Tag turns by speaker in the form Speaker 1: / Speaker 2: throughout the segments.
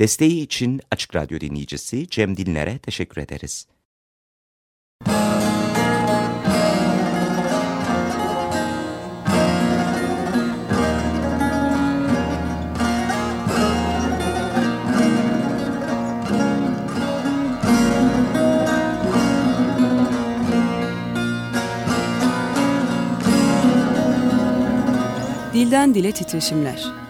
Speaker 1: Desteği için Açık Radyo dinleyicisi Cem Dinler'e teşekkür ederiz.
Speaker 2: Dilden Dile Titreşimler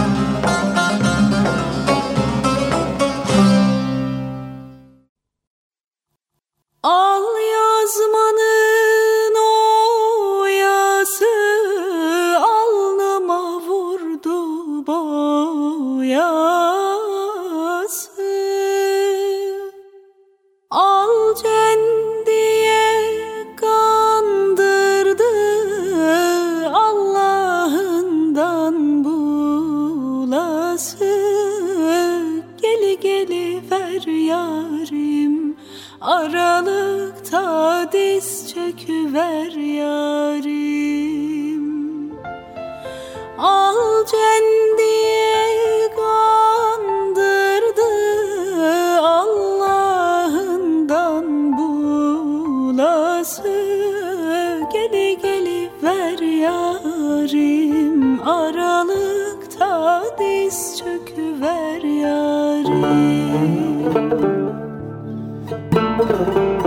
Speaker 2: Música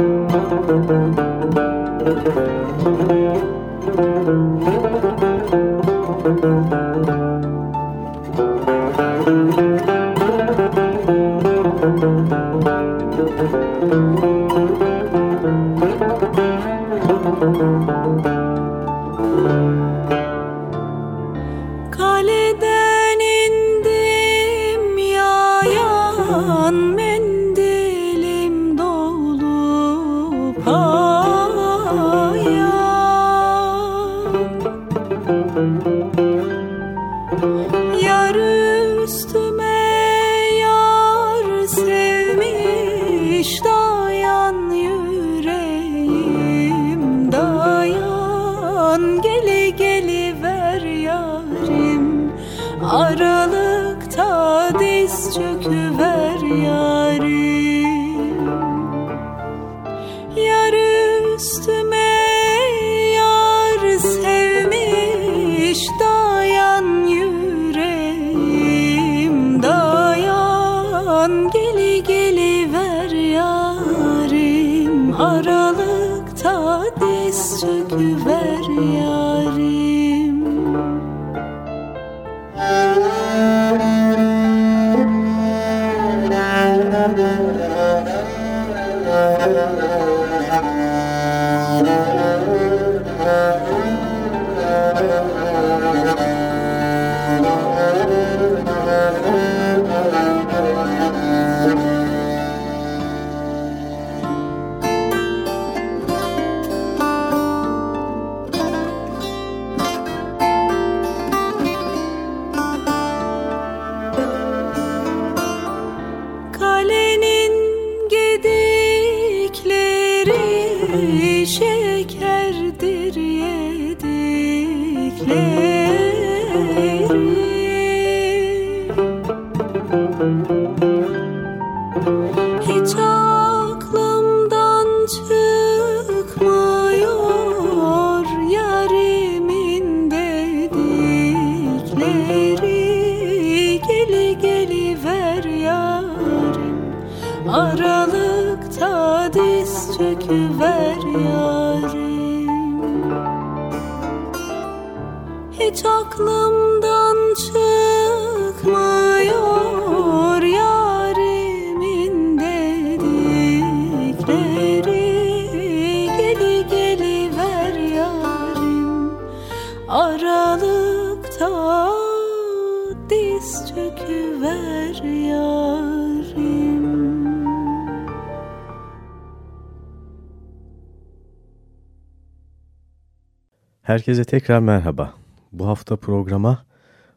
Speaker 3: Herkese tekrar merhaba. Bu hafta programa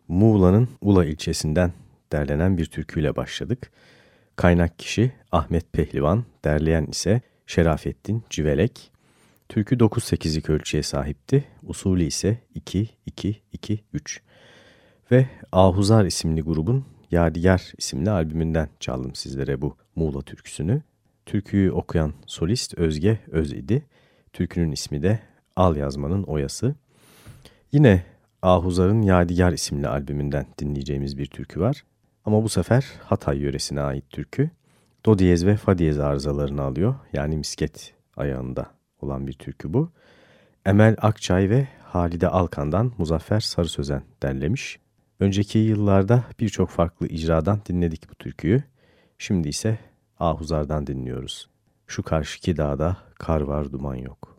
Speaker 3: Muğla'nın Ula ilçesinden derlenen bir türküyle başladık. Kaynak kişi
Speaker 2: Ahmet Pehlivan, derleyen ise Şerafettin Civelek. Türkü 9-8'lik ölçüye sahipti, usulü ise 2-2-2-3. Ve Ahuzar isimli grubun Yadigar isimli albümünden çaldım sizlere bu Muğla türküsünü. Türküyü okuyan solist Özge Öz idi. Türkünün ismi de Al Yazmanın Oyası. Yine Ahuzar'ın Yadigar isimli albümünden dinleyeceğimiz bir türkü var. Ama bu sefer Hatay yöresine ait türkü. Do diyez ve fa diyez arızalarını alıyor. Yani misket ayağında olan bir türkü bu. Emel Akçay ve Halide Alkan'dan Muzaffer Sarı Sözen derlemiş. Önceki yıllarda birçok farklı icradan dinledik bu türküyü. Şimdi ise Ahuzar'dan dinliyoruz. Şu karşıki dağda kar var duman yok.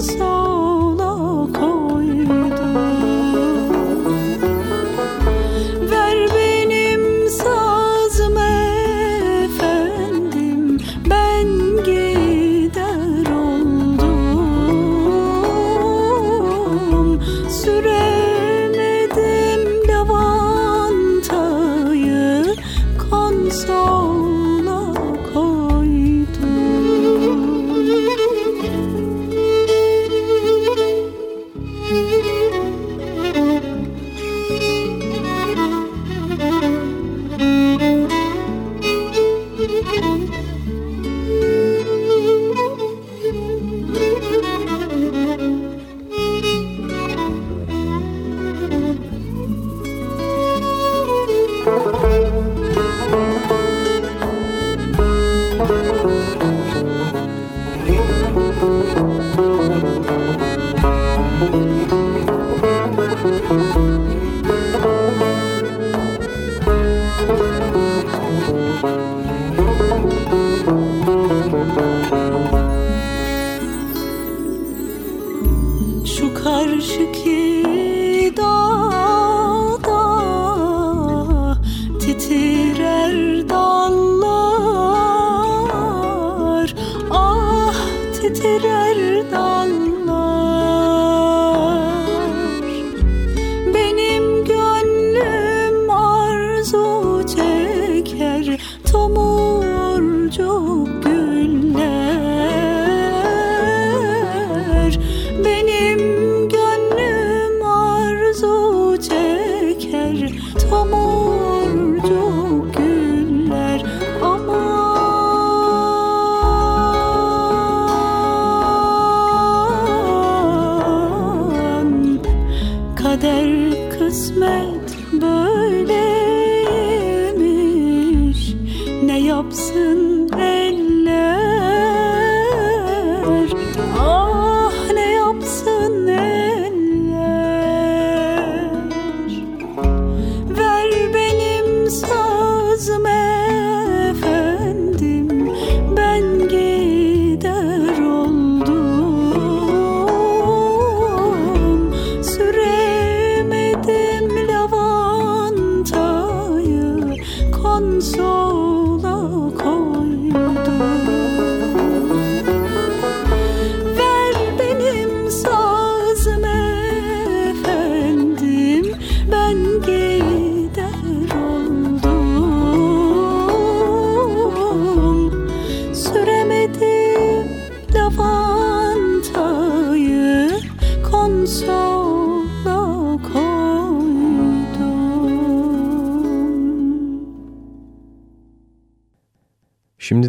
Speaker 2: So.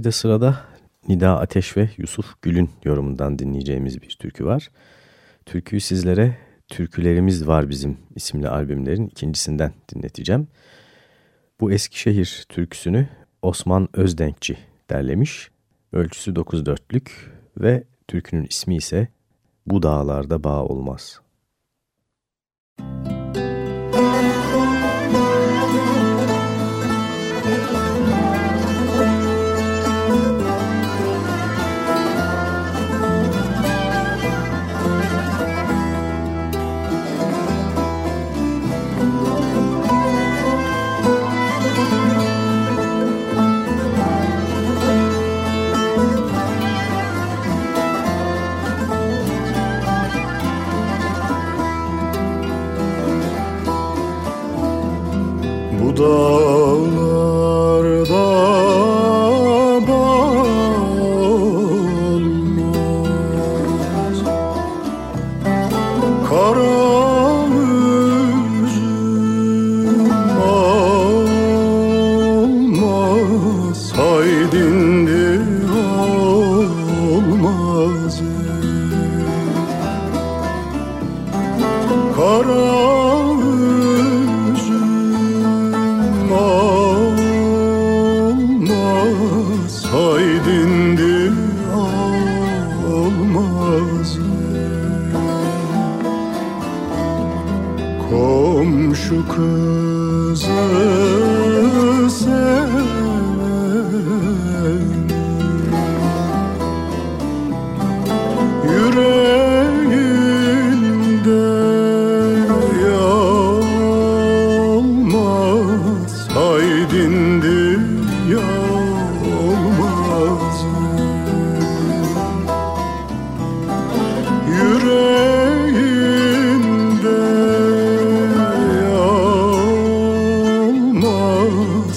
Speaker 4: Şimdi sırada Nida Ateş ve Yusuf Gül'ün yorumundan dinleyeceğimiz bir türkü var. Türküyü sizlere Türkülerimiz Var Bizim isimli albümlerin ikincisinden dinleteceğim. Bu Eskişehir türküsünü Osman Özdenkçi derlemiş. Ölçüsü 9-4'lük ve türkünün ismi ise Bu Dağlarda Bağ Olmaz.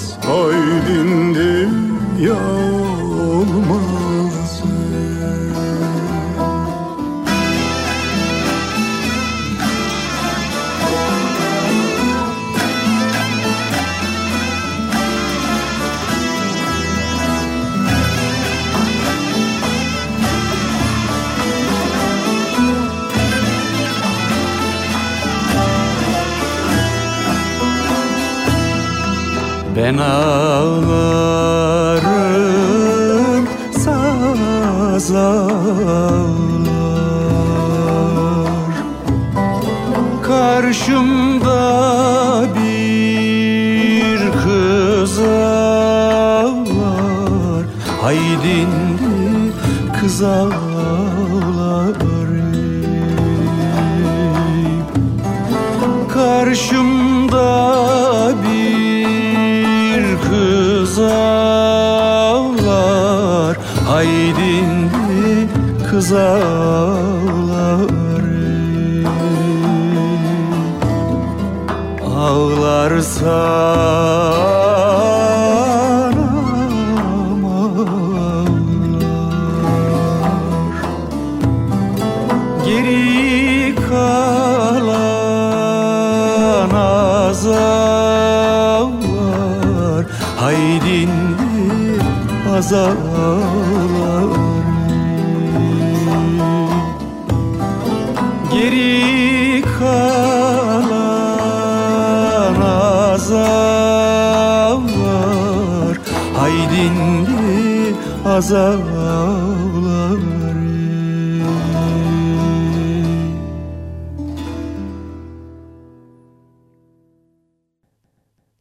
Speaker 5: Ben kız ağlar
Speaker 6: Karşımda bir kız ağlar Haydin kız ağlar azaplar Geri kalan azaplar Haydin azaplar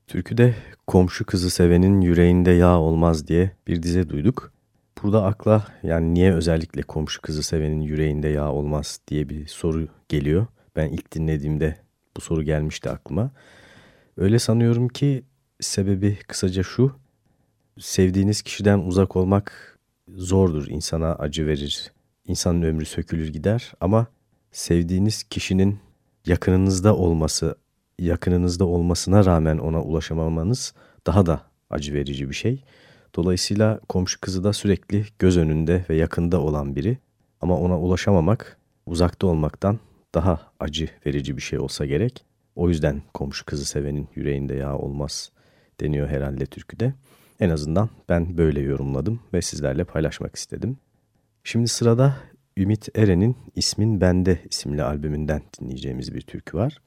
Speaker 3: Türküde komşu kızı sevenin yüreğinde yağ olmaz diye bir dize duyduk. Burada akla yani niye özellikle komşu kızı sevenin yüreğinde yağ olmaz diye bir soru geliyor. Ben ilk dinlediğimde bu soru gelmişti aklıma. Öyle sanıyorum ki sebebi kısaca şu. Sevdiğiniz kişiden uzak olmak zordur, insana acı verir. İnsanın ömrü sökülür gider ama sevdiğiniz kişinin yakınınızda olması, yakınınızda olmasına rağmen ona ulaşamamanız daha da acı verici bir şey. Dolayısıyla komşu kızı da sürekli göz önünde ve yakında olan biri ama ona ulaşamamak uzakta olmaktan daha acı verici bir şey olsa gerek. O yüzden komşu kızı sevenin yüreğinde yağ olmaz deniyor herhalde türküde. En azından ben böyle yorumladım ve sizlerle paylaşmak istedim. Şimdi sırada Ümit Eren'in İsmin Bende isimli albümünden dinleyeceğimiz bir türkü var.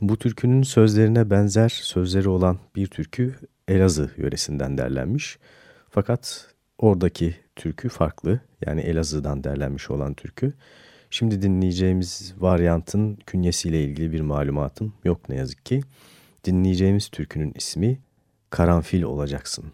Speaker 3: Bu türkünün sözlerine benzer sözleri olan bir türkü Elazığ yöresinden derlenmiş. Fakat oradaki türkü farklı. Yani Elazığ'dan derlenmiş olan türkü. Şimdi dinleyeceğimiz varyantın künyesiyle ilgili bir malumatım yok ne yazık ki. Dinleyeceğimiz türkünün ismi Karanfil Olacaksın.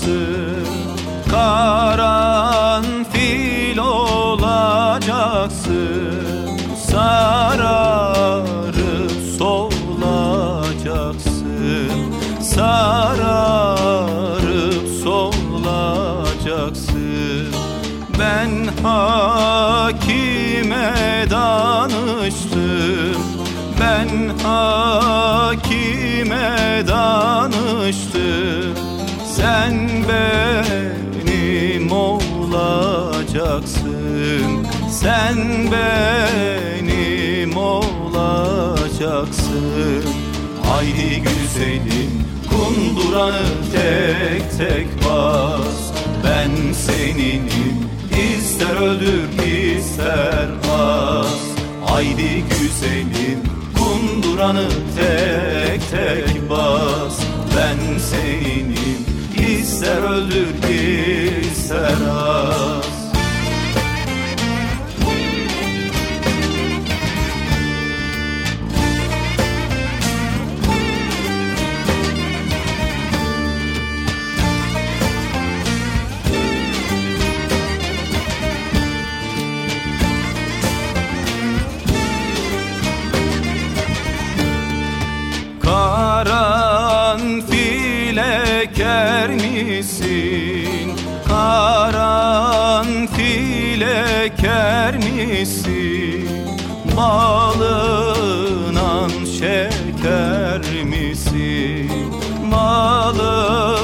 Speaker 6: Olacaksın Karanfil olacaksın. Sararıp solacaksın. Sararıp solacaksın. Ben hakime Sen benim olacaksın. Haydi güzelim kunduranı tek tek bas. Ben seninim ister öldür ister as Haydi güzelim kunduranı tek tek bas. Ben seninim ister öldür ister as Balından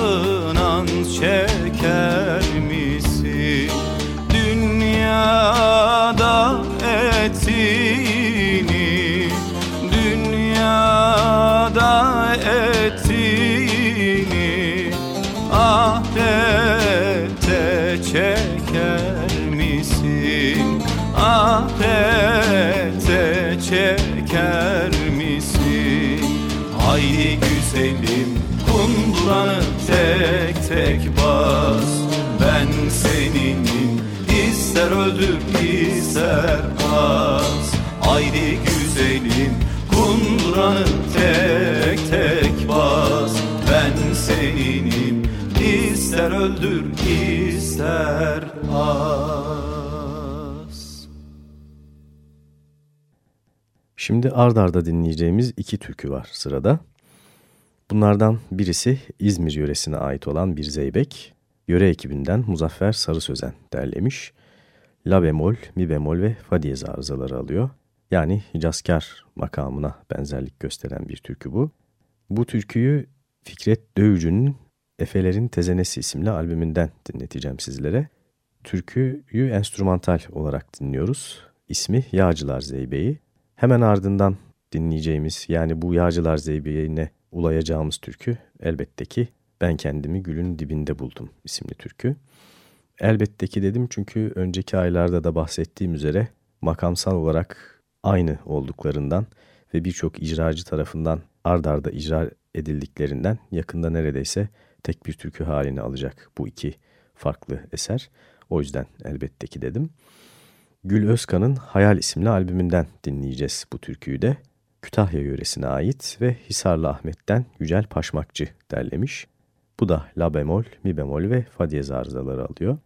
Speaker 6: öldür ister az Haydi güzelim kunduranı tek tek bas Ben seninim ister öldür ister az
Speaker 3: Şimdi ard arda dinleyeceğimiz iki türkü var sırada. Bunlardan birisi İzmir yöresine ait olan bir zeybek, yöre ekibinden Muzaffer Sarı Sözen derlemiş. La bemol, mi bemol ve fa diyez arızaları alıyor. Yani Hicazkar makamına benzerlik gösteren bir türkü bu. Bu türküyü Fikret Dövücü'nün Efelerin Tezenesi isimli albümünden dinleteceğim sizlere. Türküyü enstrümantal olarak dinliyoruz. İsmi Yağcılar Zeybeği. Hemen ardından dinleyeceğimiz yani bu Yağcılar Zeybeği'ne ulayacağımız türkü elbette ki Ben Kendimi Gülün Dibinde Buldum isimli türkü. Elbette ki dedim çünkü önceki aylarda da bahsettiğim üzere makamsal olarak aynı olduklarından ve birçok icracı tarafından ard arda icra edildiklerinden yakında neredeyse tek bir türkü halini alacak bu iki farklı eser. O yüzden elbette ki dedim. Gül Özkan'ın Hayal isimli albümünden dinleyeceğiz bu türküyü de. Kütahya yöresine ait ve Hisarlı Ahmet'ten Yücel Paşmakçı derlemiş. Bu da la bemol, mi bemol ve fa diyez arızaları alıyor.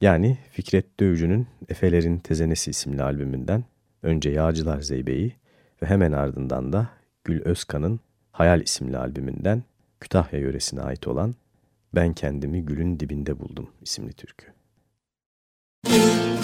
Speaker 3: Yani Fikret Dövücü'nün Efelerin Tezenesi isimli albümünden önce Yağcılar Zeybe'yi ve hemen ardından da Gül Özkan'ın Hayal isimli albümünden Kütahya yöresine ait olan Ben Kendimi Gülün Dibinde Buldum isimli türkü. Müzik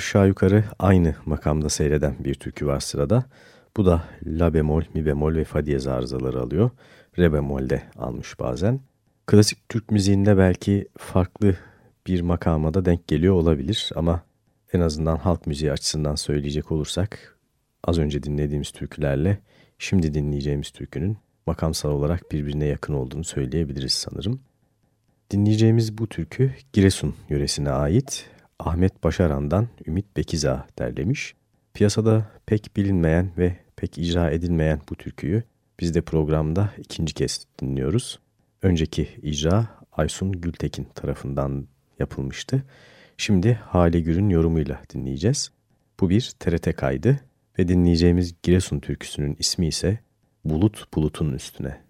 Speaker 2: aşağı yukarı aynı makamda seyreden bir türkü var sırada. Bu da la bemol, mi bemol ve fa diyez arızaları alıyor. Re bemolde almış bazen. Klasik Türk müziğinde belki farklı bir makama da denk geliyor olabilir ama en azından halk müziği açısından söyleyecek olursak az önce dinlediğimiz türkülerle şimdi dinleyeceğimiz türkünün makamsal olarak birbirine yakın olduğunu söyleyebiliriz sanırım. Dinleyeceğimiz bu türkü Giresun yöresine ait Ahmet Başaran'dan Ümit Bekiza derlemiş. Piyasada pek bilinmeyen ve pek icra edilmeyen bu türküyü biz de programda ikinci kez dinliyoruz. Önceki icra Aysun Gültekin tarafından yapılmıştı. Şimdi Hale Gür'ün yorumuyla dinleyeceğiz. Bu bir TRT kaydı ve dinleyeceğimiz Giresun türküsünün ismi ise Bulut Bulutun Üstüne.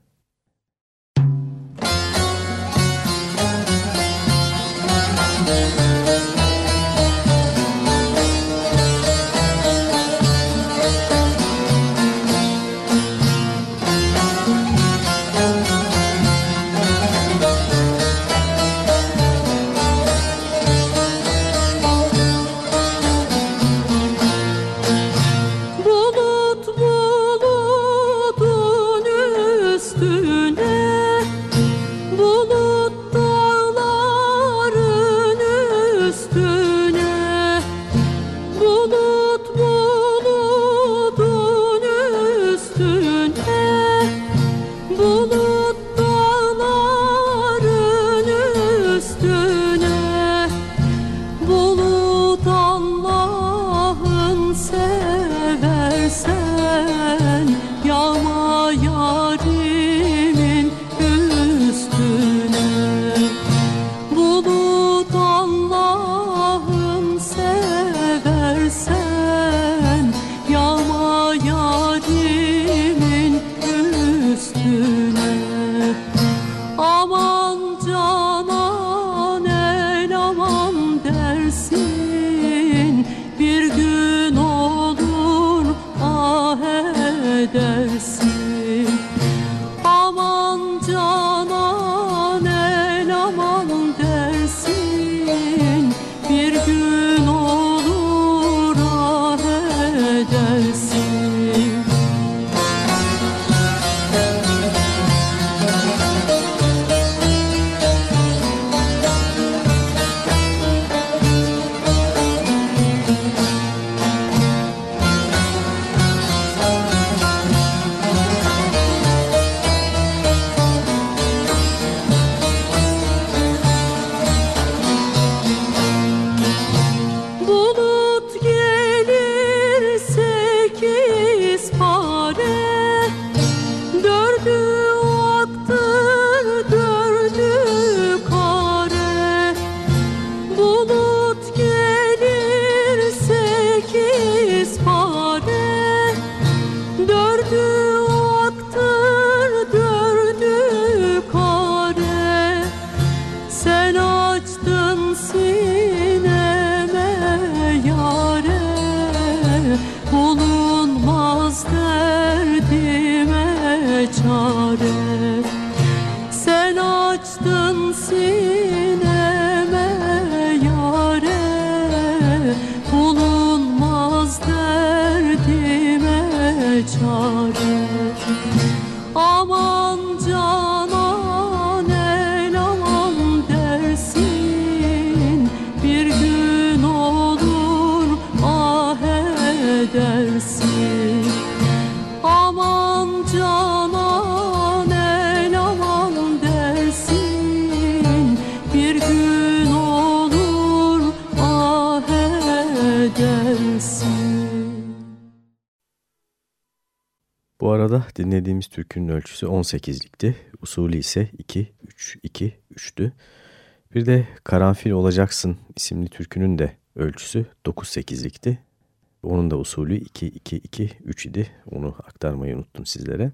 Speaker 2: Sırada dinlediğimiz türkünün ölçüsü 18'likti. Usulü ise 2-3-2-3'tü. Bir de Karanfil Olacaksın isimli türkünün de ölçüsü 9-8'likti. Onun da usulü 2-2-2-3 idi. Onu aktarmayı unuttum sizlere.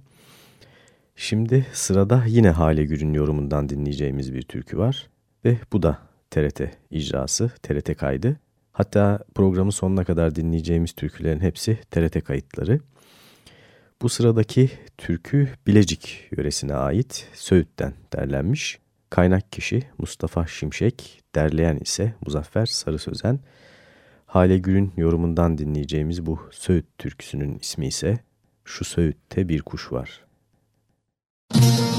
Speaker 2: Şimdi sırada yine Hale Gür'ün yorumundan dinleyeceğimiz bir türkü var. Ve bu da TRT icrası, TRT kaydı. Hatta programın sonuna kadar dinleyeceğimiz türkülerin hepsi TRT kayıtları. Bu sıradaki türkü Bilecik yöresine ait Söğüt'ten derlenmiş. Kaynak kişi Mustafa Şimşek, derleyen ise Muzaffer Sarı Sözen. Hale Gür'ün yorumundan dinleyeceğimiz bu Söğüt türküsünün ismi ise Şu Söğüt'te Bir Kuş Var. Müzik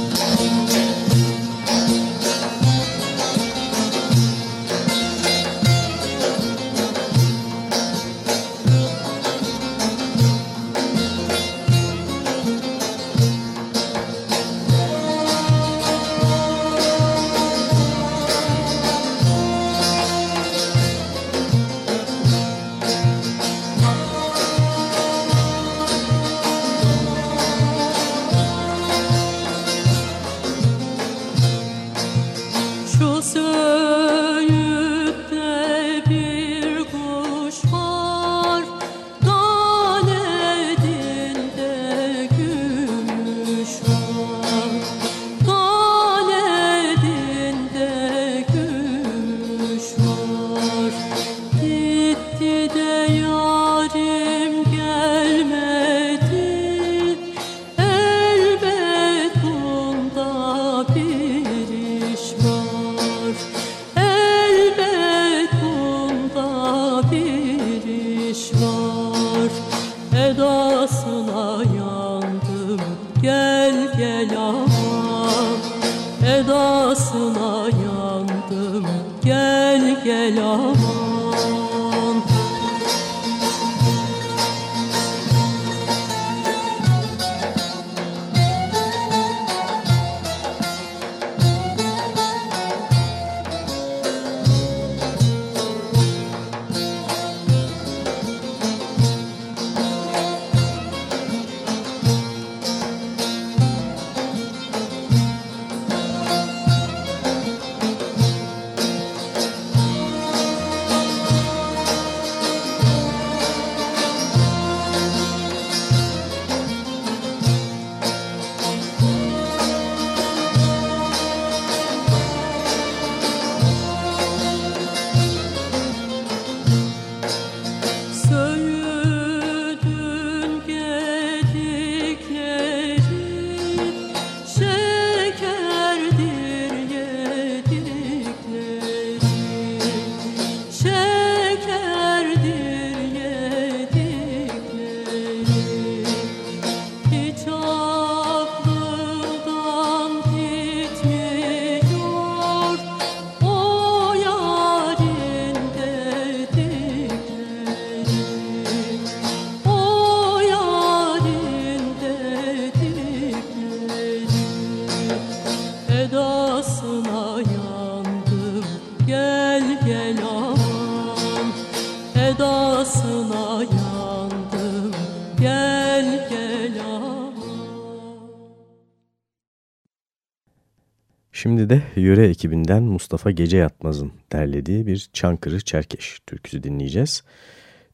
Speaker 2: yöre ekibinden Mustafa Gece Yatmaz'ın derlediği bir Çankırı Çerkeş türküsü dinleyeceğiz.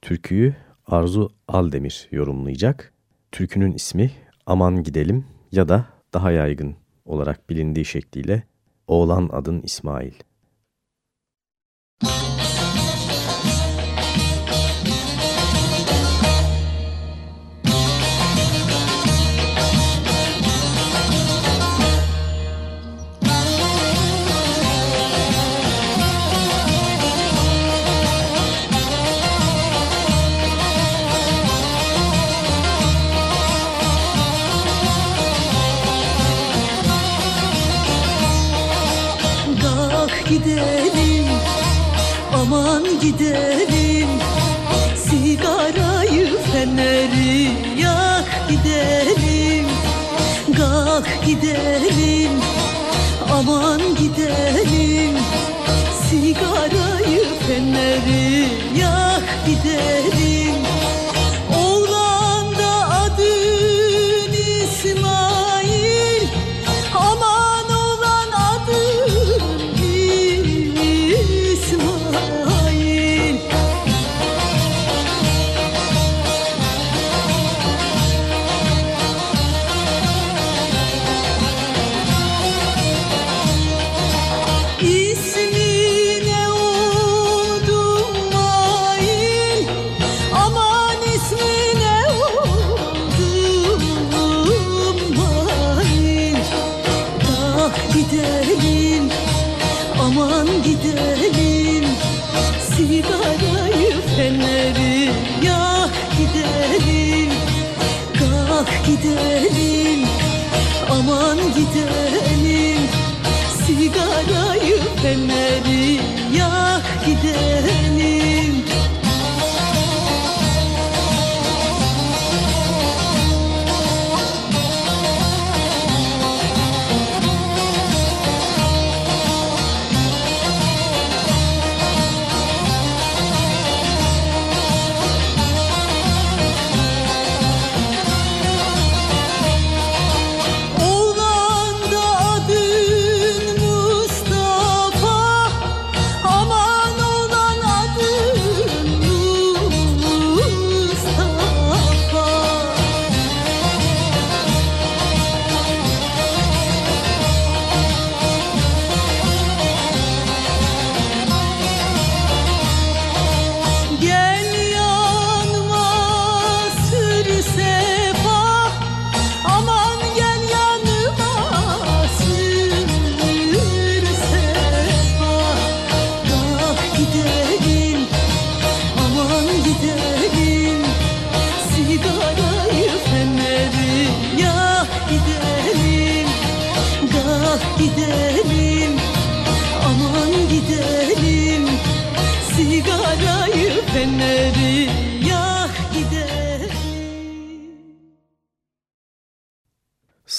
Speaker 2: Türküyü Arzu Aldemir yorumlayacak. Türkünün ismi Aman Gidelim ya da daha yaygın olarak bilindiği şekliyle Oğlan Adın İsmail. Müzik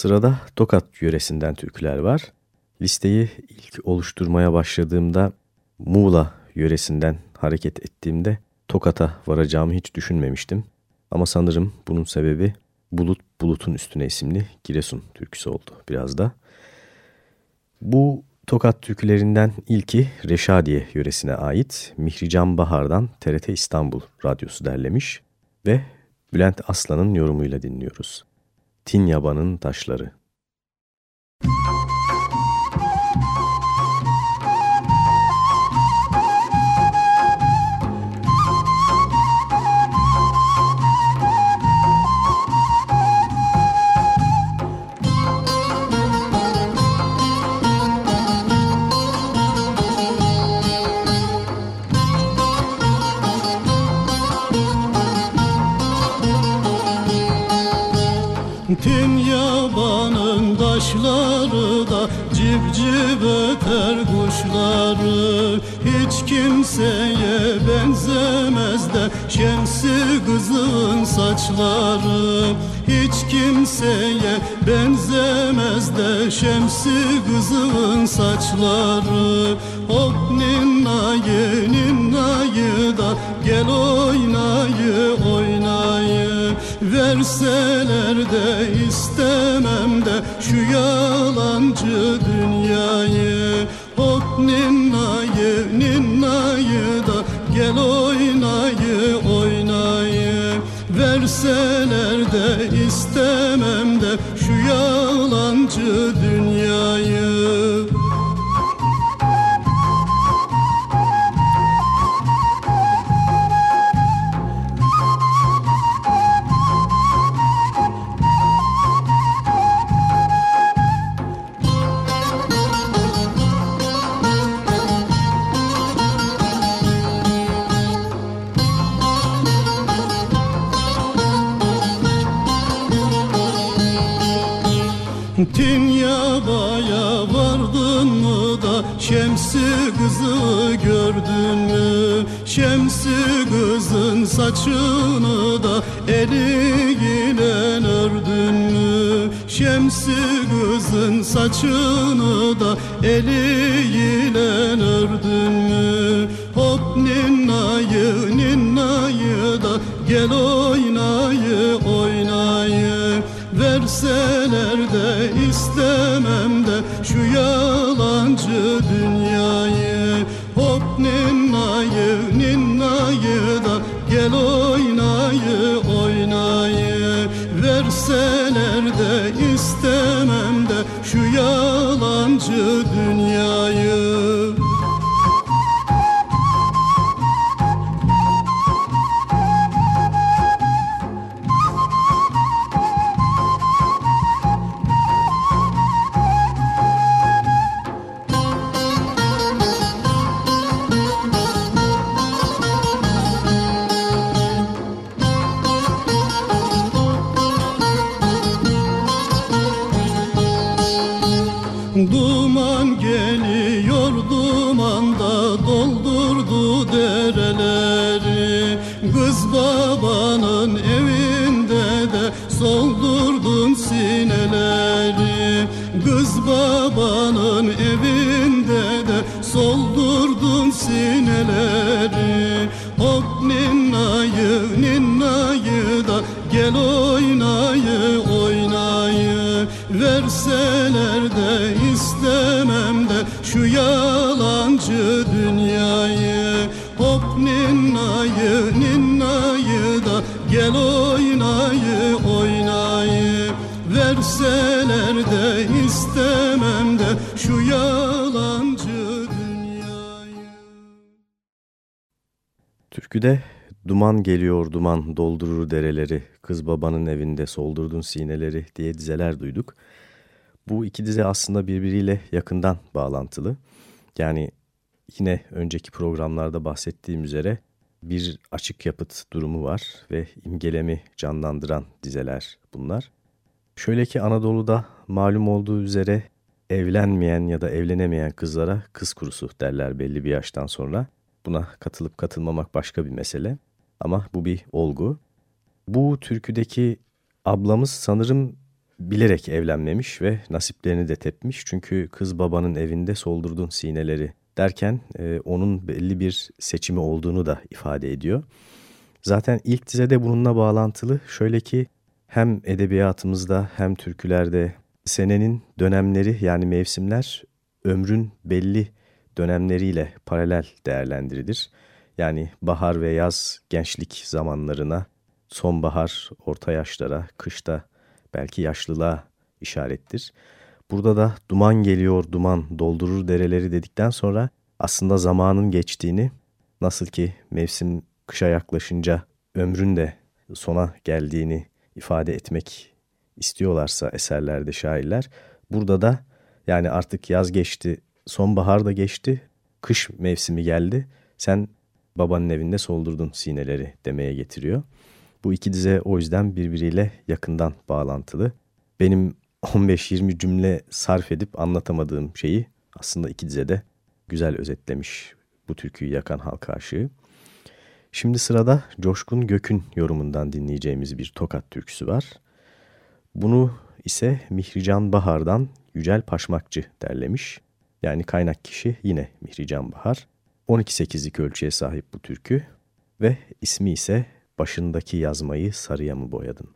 Speaker 3: Sırada Tokat yöresinden türküler var. Listeyi ilk oluşturmaya başladığımda Muğla yöresinden hareket ettiğimde Tokat'a varacağımı hiç düşünmemiştim. Ama sanırım bunun sebebi Bulut Bulut'un Üstüne isimli Giresun türküsü oldu biraz da. Bu Tokat türkülerinden ilki Reşadiye yöresine ait Mihrican Bahar'dan TRT İstanbul Radyosu derlemiş ve Bülent Aslan'ın yorumuyla dinliyoruz. Tin Yaban'ın Taşları
Speaker 7: Tin yabanın taşları da civciv öter kuşları. Hiç kimseye benzemez de şemsi kızın saçları. Hiç kimseye benzemez de şemsi kızın saçları. Hop ninnayı ninnayı da gel oynayı oynayı Verseler de istemem de şu yalancı dünyayı. Hop ninnayı ninnayı da gel oynayı oynayı. Verseler kızı gördün mü? Şemsi kızın saçını da eliyle ördün mü? Şemsi kızın saçını da eliyle ördün mü? Hop ninnayı ninnayı da gel oynayı geliyor
Speaker 3: duman doldurur dereleri, kız babanın evinde soldurdun sineleri diye dizeler duyduk. Bu iki dize aslında birbiriyle yakından bağlantılı. Yani yine önceki programlarda bahsettiğim üzere bir açık yapıt durumu var ve imgelemi canlandıran dizeler bunlar. Şöyle ki Anadolu'da malum olduğu üzere evlenmeyen ya da evlenemeyen kızlara kız kurusu derler belli bir yaştan sonra. Buna katılıp katılmamak başka bir mesele ama bu bir olgu. Bu türküdeki ablamız sanırım bilerek evlenmemiş ve nasiplerini de tepmiş. Çünkü kız babanın evinde soldurdun sineleri derken e, onun belli bir seçimi olduğunu da ifade ediyor. Zaten ilk dizede bununla bağlantılı şöyle ki hem edebiyatımızda hem türkülerde senenin dönemleri yani mevsimler ömrün belli dönemleriyle paralel değerlendirilir. Yani bahar ve yaz gençlik zamanlarına, sonbahar orta yaşlara, kışta belki yaşlılığa işarettir. Burada da duman geliyor duman doldurur dereleri dedikten sonra aslında zamanın geçtiğini nasıl ki mevsim kışa yaklaşınca ömrün de sona geldiğini ifade etmek istiyorlarsa eserlerde şairler burada da yani artık yaz geçti sonbahar da geçti kış mevsimi geldi sen babanın evinde soldurdun sineleri demeye getiriyor. Bu iki dize o yüzden birbiriyle yakından bağlantılı. Benim 15-20 cümle sarf edip anlatamadığım şeyi aslında iki dizede güzel özetlemiş bu türküyü yakan halka aşığı. Şimdi sırada Coşkun Gök'ün yorumundan dinleyeceğimiz bir Tokat türküsü var. Bunu ise Mihrican Bahar'dan Yücel Paşmakçı derlemiş. Yani kaynak kişi yine Mihrican Bahar. 12-8'lik ölçüye sahip bu türkü ve ismi ise Başındaki yazmayı sarıya mı boyadın?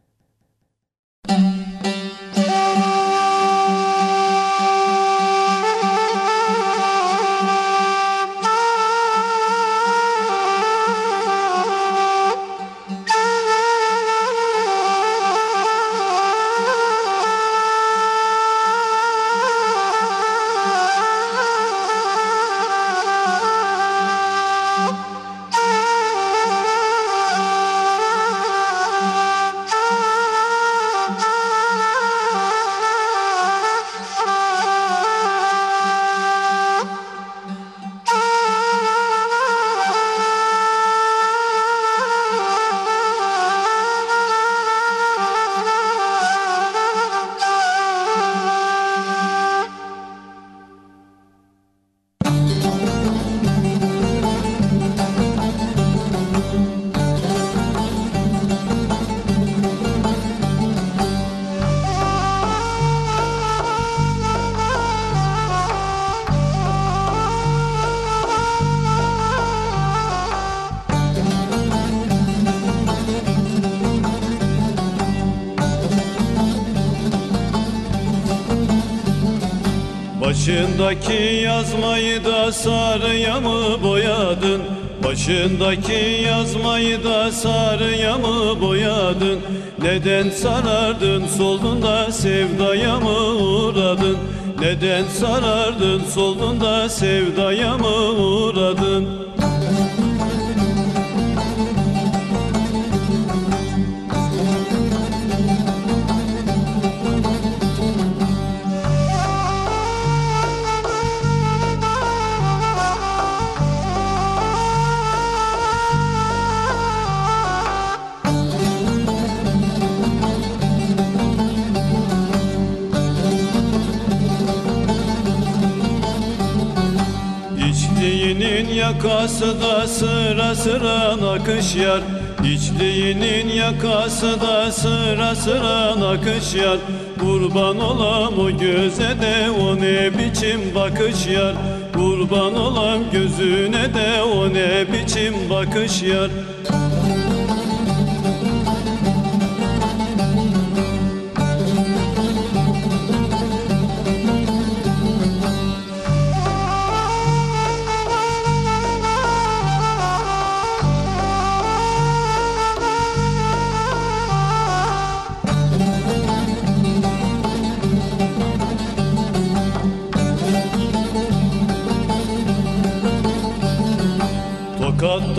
Speaker 6: Başındaki yazmayı da sarıya mı boyadın? Başındaki yazmayı da sarıya mı boyadın? Neden sarardın soldun da sevdaya mı uğradın? Neden sarardın soldun da sevdaya mı uğradın? Nakış yar İçliğinin yakası da sıra sıra nakış yar Kurban olam o göze de o ne biçim bakış yar Kurban olam gözüne de o ne biçim bakış yar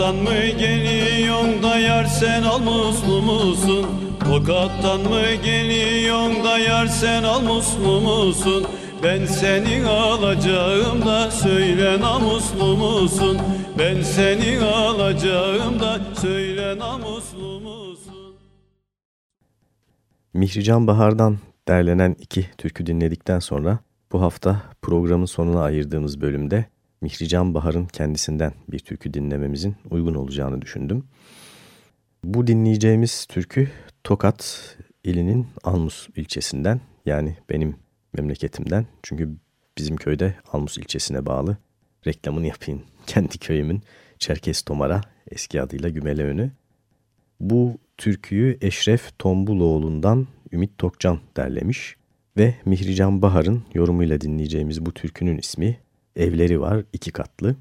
Speaker 6: Tokattan mı geliyorsun da yar sen al musun? Tokattan mı geliyorsun da yar sen al musun? Ben seni alacağım da söyle namuslu musun? Ben seni alacağım da söyle namuslu musun?
Speaker 3: Mihrican Bahar'dan derlenen iki türkü dinledikten sonra bu hafta programın sonuna ayırdığımız bölümde Mihrican Bahar'ın kendisinden bir türkü dinlememizin uygun olacağını düşündüm. Bu dinleyeceğimiz türkü Tokat ilinin Almus ilçesinden yani benim memleketimden. Çünkü bizim köyde Almus ilçesine bağlı. Reklamını yapayım kendi köyümün Çerkes Tomara eski adıyla Gümeleönü. Bu türküyü Eşref Tombuloğlu'ndan Ümit Tokcan derlemiş ve Mihrican Bahar'ın yorumuyla dinleyeceğimiz bu türkünün ismi Evleri Var iki Katlı.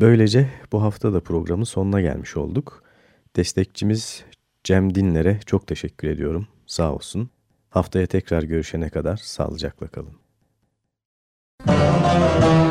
Speaker 3: Böylece bu hafta da programın sonuna gelmiş olduk. Destekçimiz Cem Dinler'e çok teşekkür ediyorum. Sağ olsun. Haftaya tekrar görüşene kadar sağlıcakla kalın.
Speaker 2: Şiir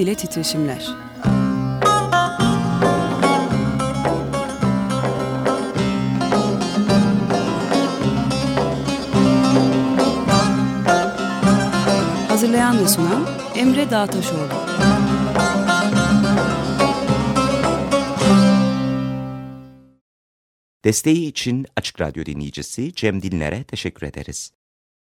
Speaker 8: Dile Titreşimler Hazırlayan ve sunan Emre Dağtaşoğlu
Speaker 1: Desteği için Açık Radyo dinleyicisi Cem Dinler'e teşekkür ederiz.